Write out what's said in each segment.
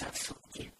realizar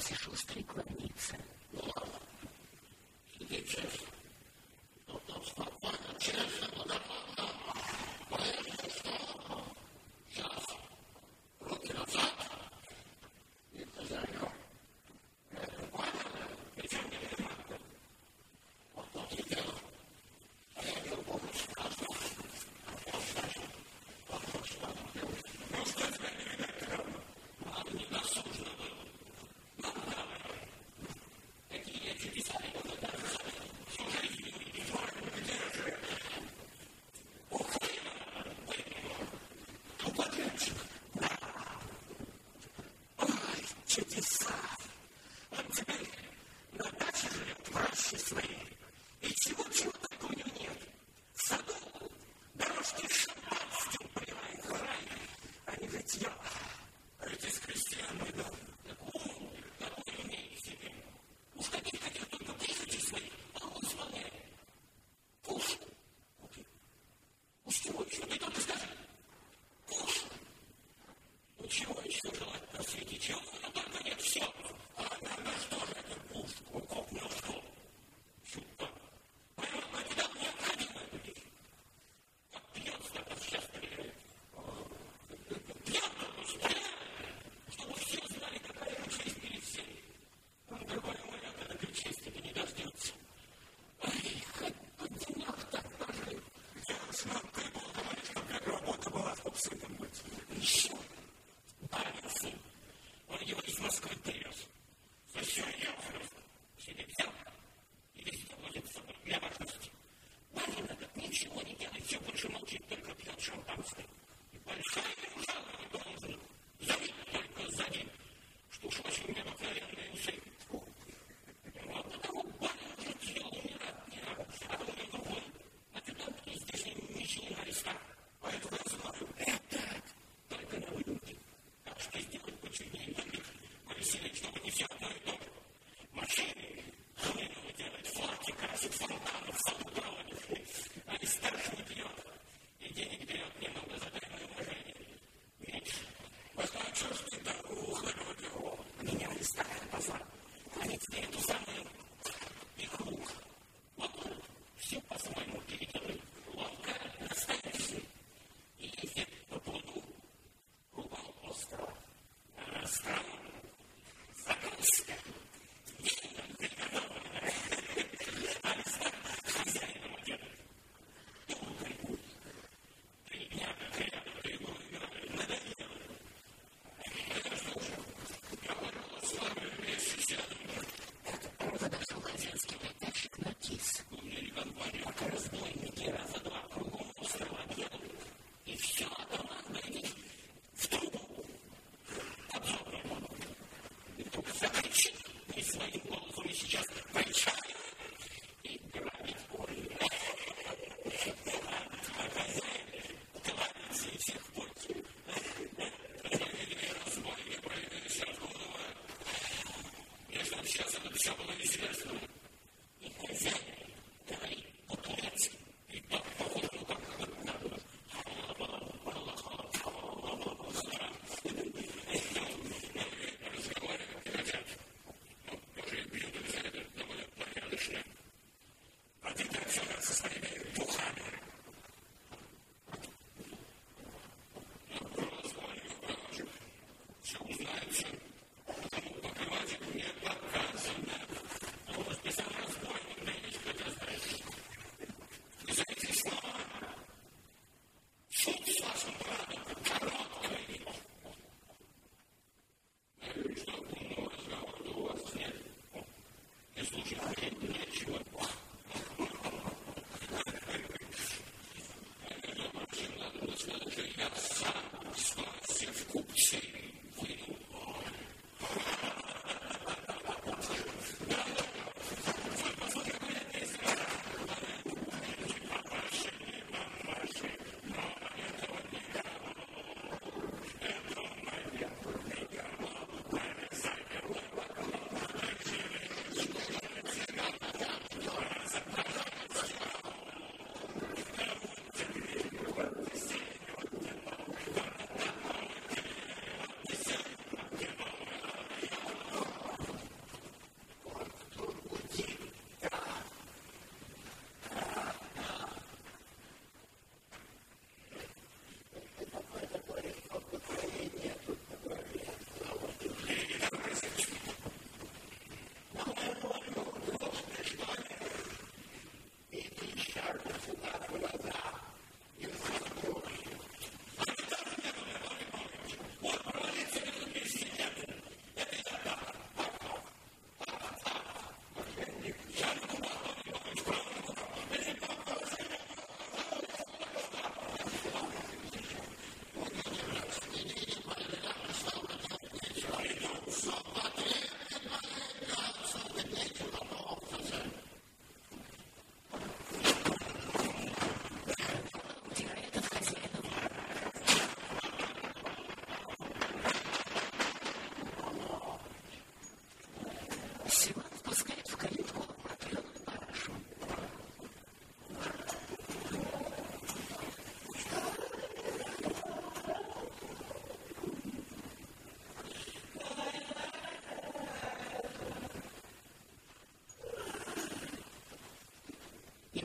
Вася шустрый клонится.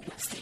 podcast.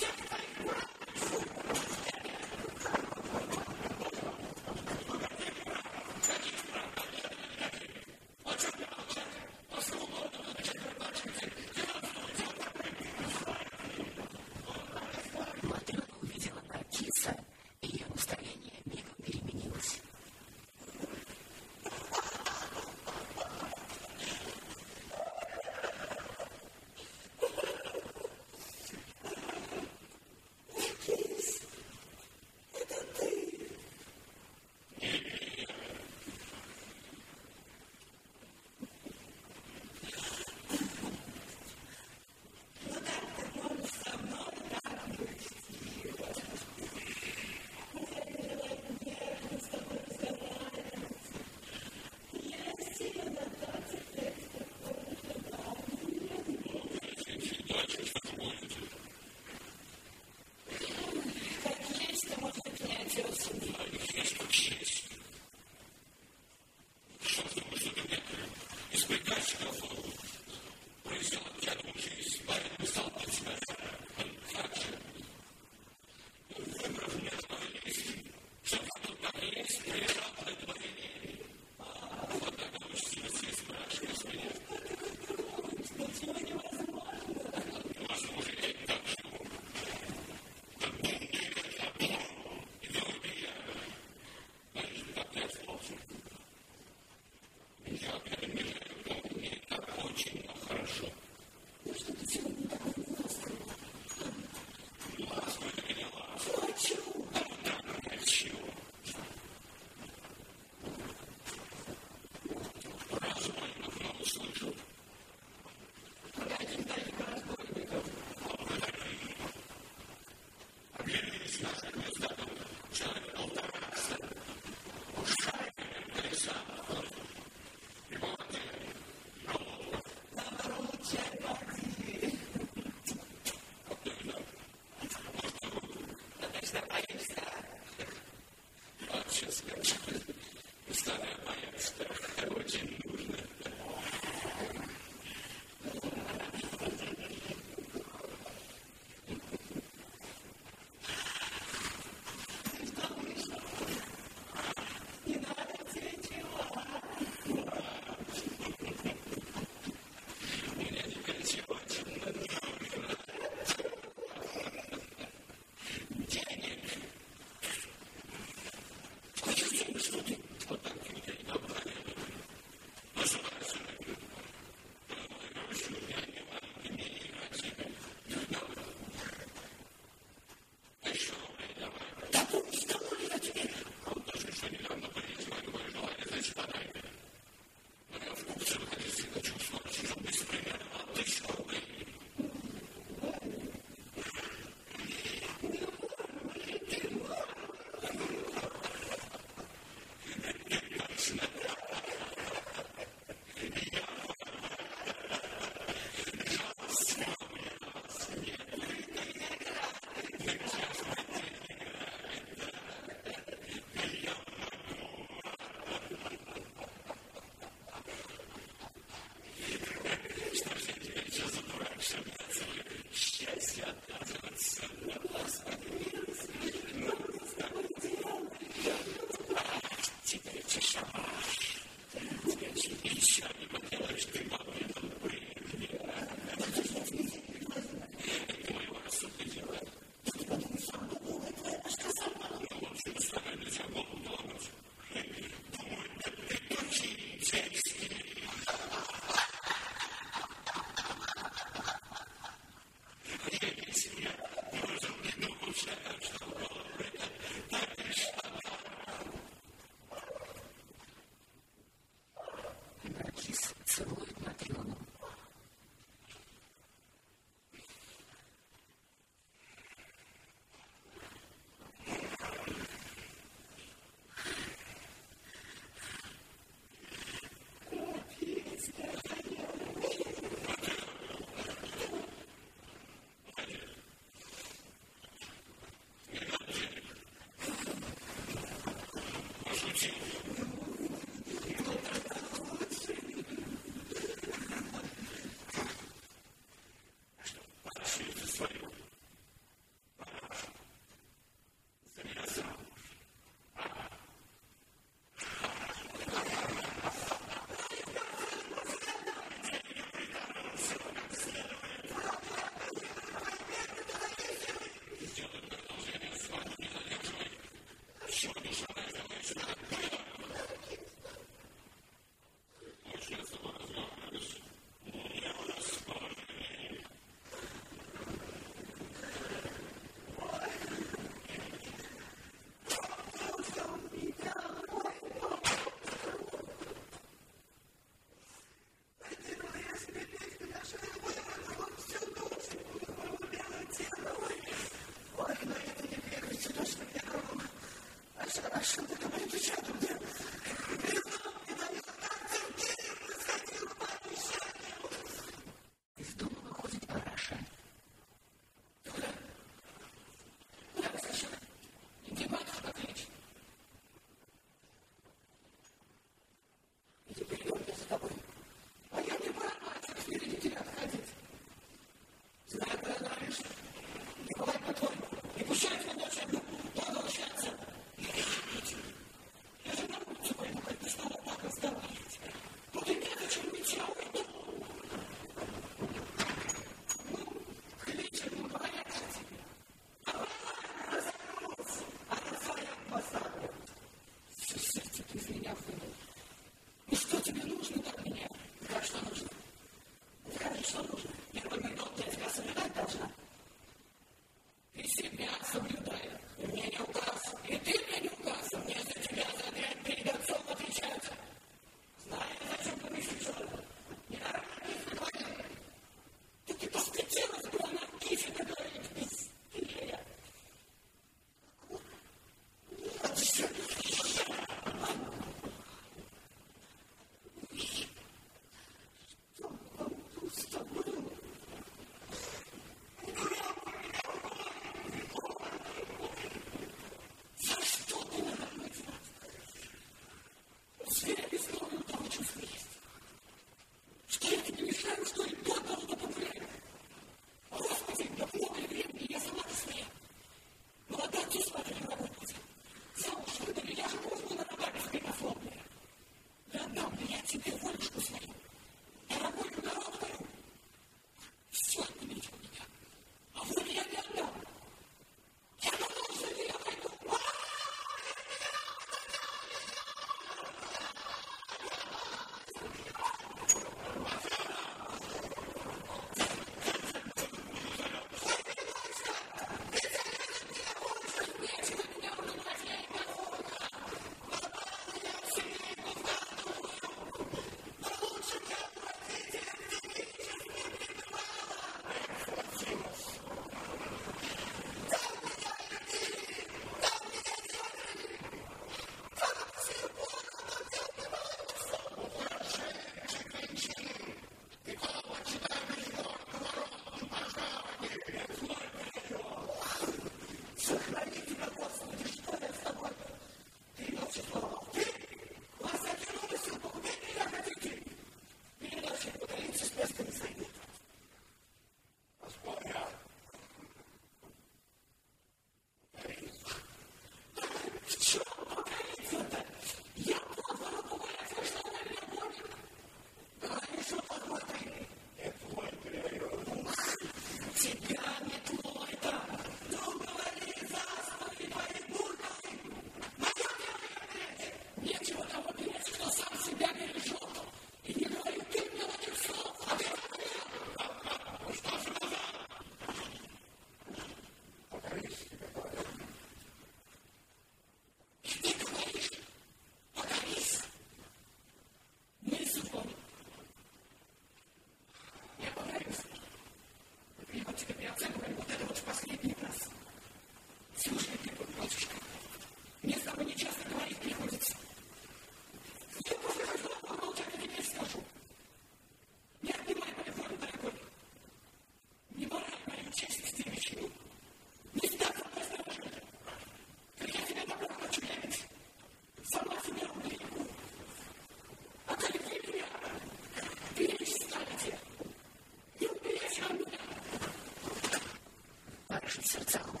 Thank you.